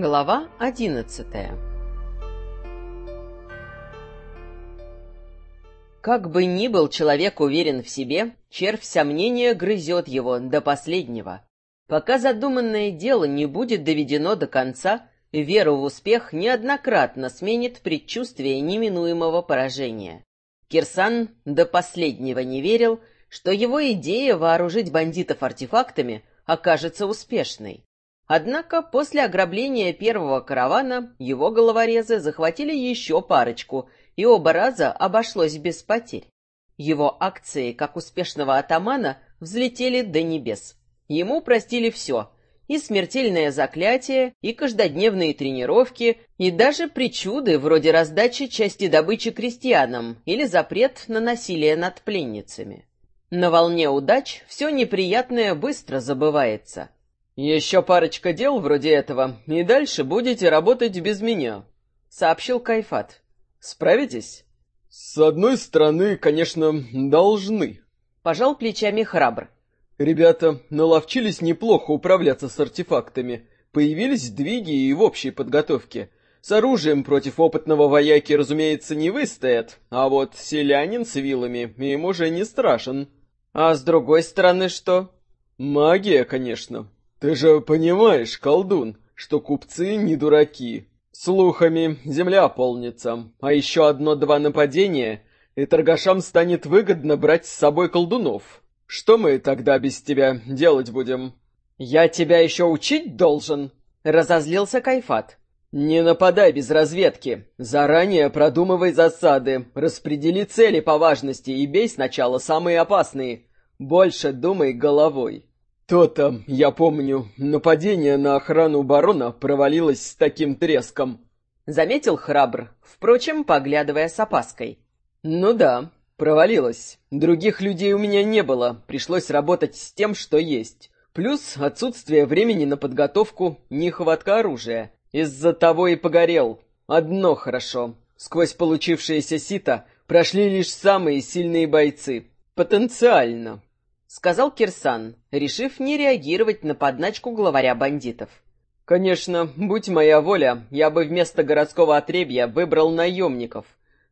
Глава одиннадцатая Как бы ни был человек уверен в себе, червь сомнения грызет его до последнего. Пока задуманное дело не будет доведено до конца, веру в успех неоднократно сменит предчувствие неминуемого поражения. Кирсан до последнего не верил, что его идея вооружить бандитов артефактами окажется успешной. Однако после ограбления первого каравана его головорезы захватили еще парочку, и оба раза обошлось без потерь. Его акции, как успешного атамана, взлетели до небес. Ему простили все — и смертельное заклятие, и каждодневные тренировки, и даже причуды вроде раздачи части добычи крестьянам или запрет на насилие над пленницами. На волне удач все неприятное быстро забывается. «Еще парочка дел вроде этого, и дальше будете работать без меня», — сообщил Кайфат. «Справитесь?» «С одной стороны, конечно, должны», — пожал плечами храбр. «Ребята наловчились неплохо управляться с артефактами, появились сдвиги и в общей подготовке». С оружием против опытного вояки, разумеется, не выстоят, а вот селянин с вилами им уже не страшен. А с другой стороны что? Магия, конечно. Ты же понимаешь, колдун, что купцы не дураки. Слухами земля полнится, а еще одно-два нападения, и торгашам станет выгодно брать с собой колдунов. Что мы тогда без тебя делать будем? Я тебя еще учить должен? Разозлился Кайфат. «Не нападай без разведки. Заранее продумывай засады, распредели цели по важности и бей сначала самые опасные. Больше думай головой». То-то, я помню, нападение на охрану барона провалилось с таким треском. Заметил храбр, впрочем, поглядывая с опаской. Ну да, провалилось. Других людей у меня не было, пришлось работать с тем, что есть. Плюс отсутствие времени на подготовку, нехватка оружия. Из-за того и погорел. Одно хорошо. Сквозь получившееся сито прошли лишь самые сильные бойцы. Потенциально. Сказал Кирсан, решив не реагировать на подначку главаря бандитов. Конечно, будь моя воля, я бы вместо городского отребья выбрал наемников.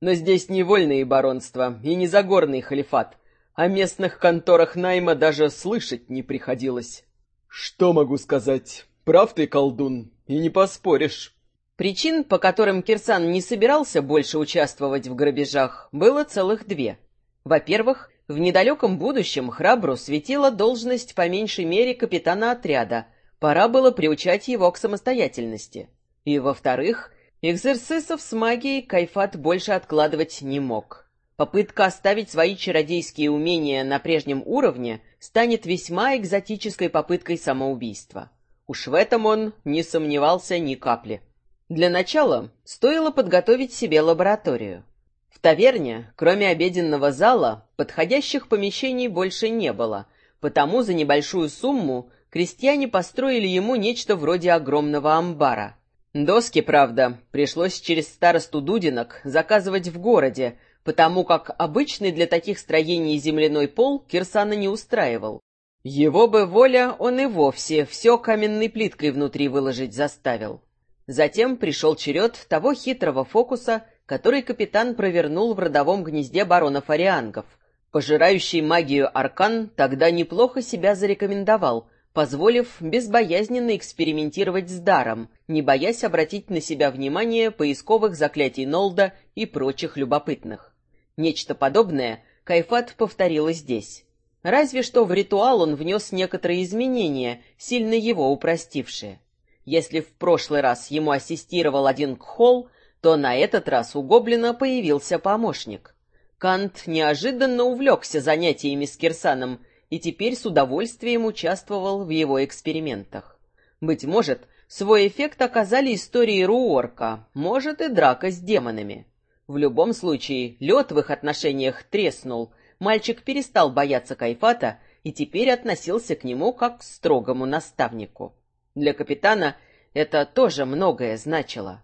Но здесь не вольные баронства и не загорный халифат. О местных конторах найма даже слышать не приходилось. Что могу сказать? Прав ты, колдун, и не поспоришь. Причин, по которым Кирсан не собирался больше участвовать в грабежах, было целых две. Во-первых, в недалеком будущем Храбру светила должность по меньшей мере капитана отряда, пора было приучать его к самостоятельности. И во-вторых, экзерсисов с магией Кайфат больше откладывать не мог. Попытка оставить свои чародейские умения на прежнем уровне станет весьма экзотической попыткой самоубийства. Уж в этом он не сомневался ни капли. Для начала стоило подготовить себе лабораторию. В таверне, кроме обеденного зала, подходящих помещений больше не было, потому за небольшую сумму крестьяне построили ему нечто вроде огромного амбара. Доски, правда, пришлось через старосту Дудинок заказывать в городе, потому как обычный для таких строений земляной пол Кирсана не устраивал. Его бы воля, он и вовсе все каменной плиткой внутри выложить заставил. Затем пришел черед того хитрого фокуса, который капитан провернул в родовом гнезде баронов Ариангов. Пожирающий магию Аркан тогда неплохо себя зарекомендовал, позволив безбоязненно экспериментировать с даром, не боясь обратить на себя внимание поисковых заклятий Нолда и прочих любопытных. Нечто подобное Кайфат повторила здесь. Разве что в ритуал он внес некоторые изменения, сильно его упростившие. Если в прошлый раз ему ассистировал один кхол, то на этот раз у гоблина появился помощник. Кант неожиданно увлекся занятиями с Кирсаном и теперь с удовольствием участвовал в его экспериментах. Быть может, свой эффект оказали истории Руорка, может и драка с демонами. В любом случае, лед в их отношениях треснул — мальчик перестал бояться Кайфата и теперь относился к нему как к строгому наставнику. Для капитана это тоже многое значило.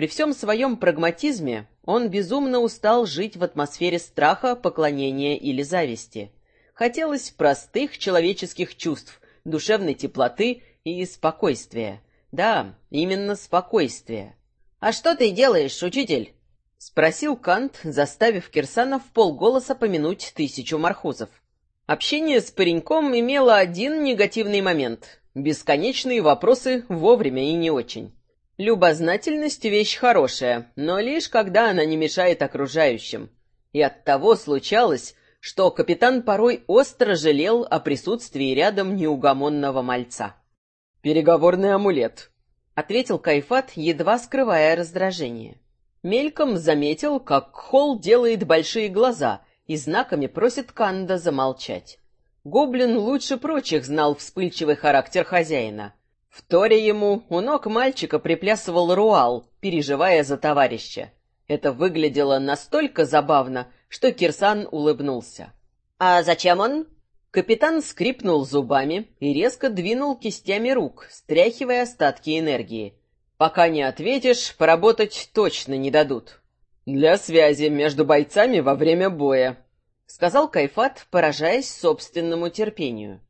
При всем своем прагматизме он безумно устал жить в атмосфере страха, поклонения или зависти. Хотелось простых человеческих чувств, душевной теплоты и спокойствия. Да, именно спокойствие. «А что ты делаешь, учитель?» — спросил Кант, заставив Кирсана в полголоса помянуть тысячу мархузов. Общение с пареньком имело один негативный момент — бесконечные вопросы вовремя и не очень. Любознательность — вещь хорошая, но лишь когда она не мешает окружающим. И оттого случалось, что капитан порой остро жалел о присутствии рядом неугомонного мальца. «Переговорный амулет», — ответил Кайфат, едва скрывая раздражение. Мельком заметил, как Холл делает большие глаза и знаками просит Канда замолчать. Гоблин лучше прочих знал вспыльчивый характер хозяина. Вторя ему, у ног мальчика приплясывал Руал, переживая за товарища. Это выглядело настолько забавно, что Кирсан улыбнулся. «А зачем он?» Капитан скрипнул зубами и резко двинул кистями рук, стряхивая остатки энергии. «Пока не ответишь, поработать точно не дадут». «Для связи между бойцами во время боя», — сказал Кайфат, поражаясь собственному терпению.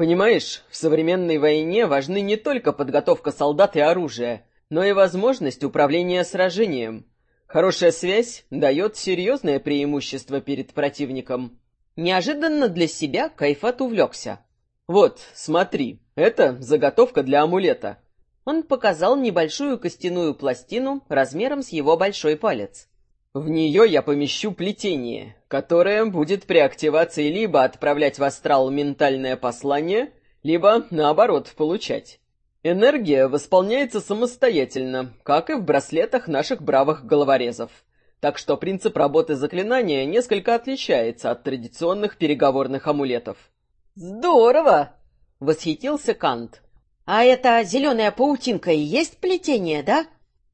«Понимаешь, в современной войне важны не только подготовка солдат и оружия, но и возможность управления сражением. Хорошая связь дает серьезное преимущество перед противником. Неожиданно для себя Кайфат увлекся. «Вот, смотри, это заготовка для амулета». Он показал небольшую костяную пластину размером с его большой палец. В нее я помещу плетение, которое будет при активации либо отправлять в астрал ментальное послание, либо, наоборот, получать. Энергия восполняется самостоятельно, как и в браслетах наших бравых головорезов. Так что принцип работы заклинания несколько отличается от традиционных переговорных амулетов. «Здорово!» — восхитился Кант. «А эта зеленая паутинка и есть плетение, да?»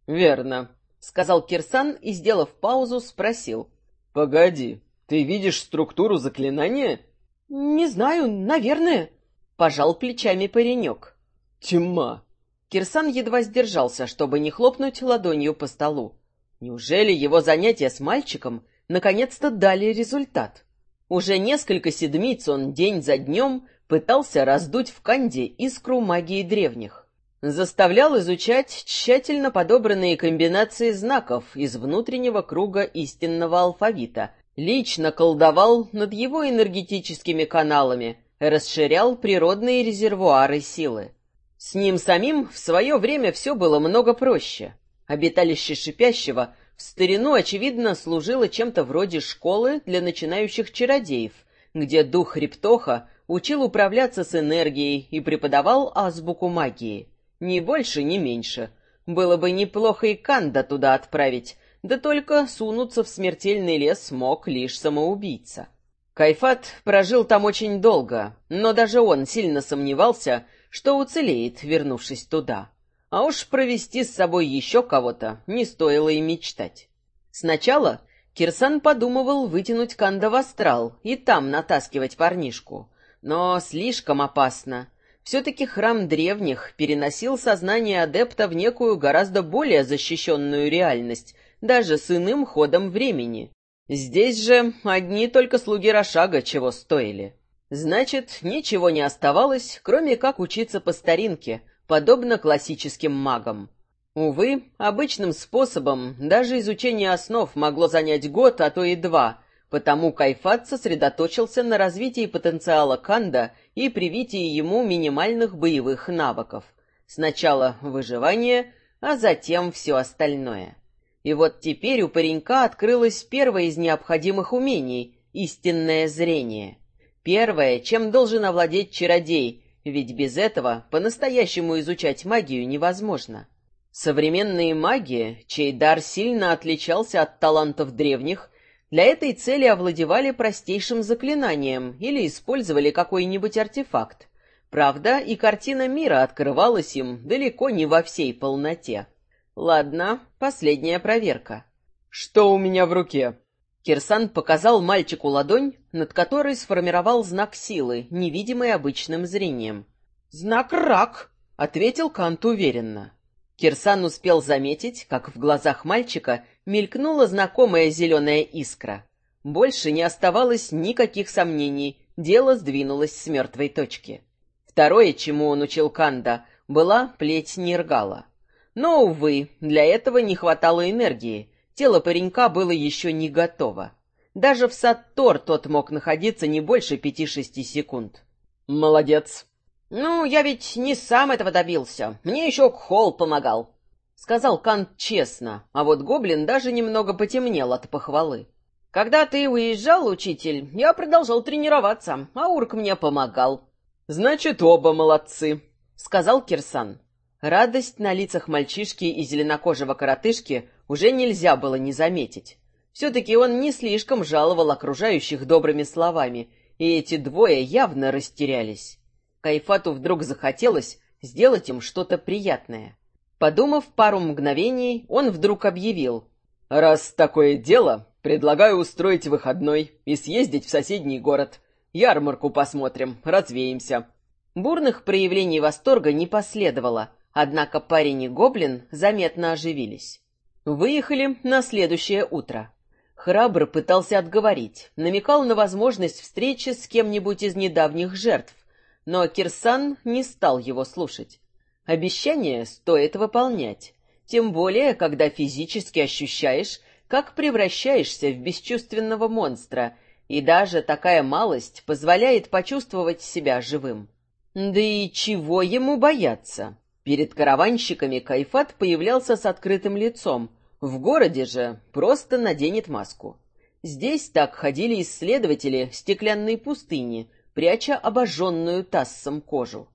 «Верно», — сказал Кирсан и, сделав паузу, спросил. «Погоди, ты видишь структуру заклинания?» «Не знаю, наверное», — пожал плечами паренек. Тьма. Кирсан едва сдержался, чтобы не хлопнуть ладонью по столу. Неужели его занятия с мальчиком наконец-то дали результат? Уже несколько седмиц он день за днем пытался раздуть в Канде искру магии древних. Заставлял изучать тщательно подобранные комбинации знаков из внутреннего круга истинного алфавита, лично колдовал над его энергетическими каналами, расширял природные резервуары силы. С ним самим в свое время все было много проще. Обиталище Шипящего в старину, очевидно, служило чем-то вроде школы для начинающих чародеев, где дух Рептоха учил управляться с энергией и преподавал азбуку магии. Ни больше, ни меньше. Было бы неплохо и Канда туда отправить, да только сунуться в смертельный лес мог лишь самоубийца. Кайфат прожил там очень долго, но даже он сильно сомневался, что уцелеет, вернувшись туда. А уж провести с собой еще кого-то не стоило и мечтать. Сначала Кирсан подумывал вытянуть Канда в астрал и там натаскивать парнишку. Но слишком опасно. Все-таки храм древних переносил сознание адепта в некую гораздо более защищенную реальность, даже с иным ходом времени. Здесь же одни только слуги Рошага чего стоили. Значит, ничего не оставалось, кроме как учиться по старинке, подобно классическим магам. Увы, обычным способом даже изучение основ могло занять год, а то и два, потому Кайфат сосредоточился на развитии потенциала Канда и привитии ему минимальных боевых навыков. Сначала выживание, а затем все остальное. И вот теперь у паренька открылось первое из необходимых умений — истинное зрение — Первое, чем должен овладеть чародей, ведь без этого по-настоящему изучать магию невозможно. Современные маги, чей дар сильно отличался от талантов древних, для этой цели овладевали простейшим заклинанием или использовали какой-нибудь артефакт. Правда, и картина мира открывалась им далеко не во всей полноте. Ладно, последняя проверка. «Что у меня в руке?» Кирсан показал мальчику ладонь, над которой сформировал знак силы, невидимый обычным зрением. «Знак рак», — ответил Кант уверенно. Кирсан успел заметить, как в глазах мальчика мелькнула знакомая зеленая искра. Больше не оставалось никаких сомнений, дело сдвинулось с мертвой точки. Второе, чему он учил Канда, была плеть Нергала. Но, увы, для этого не хватало энергии, тело паренька было еще не готово. Даже в Саттор тот мог находиться не больше пяти-шести секунд. «Молодец!» «Ну, я ведь не сам этого добился. Мне еще Холл помогал», — сказал Кант честно, а вот Гоблин даже немного потемнел от похвалы. «Когда ты уезжал, учитель, я продолжал тренироваться, а Урк мне помогал». «Значит, оба молодцы», — сказал Кирсан. Радость на лицах мальчишки и зеленокожего коротышки уже нельзя было не заметить. Все-таки он не слишком жаловал окружающих добрыми словами, и эти двое явно растерялись. Кайфату вдруг захотелось сделать им что-то приятное. Подумав пару мгновений, он вдруг объявил. «Раз такое дело, предлагаю устроить выходной и съездить в соседний город. Ярмарку посмотрим, развеемся». Бурных проявлений восторга не последовало, однако парень и гоблин заметно оживились. Выехали на следующее утро. Храбр пытался отговорить, намекал на возможность встречи с кем-нибудь из недавних жертв, но Кирсан не стал его слушать. Обещание стоит выполнять, тем более, когда физически ощущаешь, как превращаешься в бесчувственного монстра, и даже такая малость позволяет почувствовать себя живым. Да и чего ему бояться? Перед караванщиками Кайфат появлялся с открытым лицом, в городе же просто наденет маску. Здесь так ходили исследователи стеклянной пустыни, пряча обожженную тассом кожу.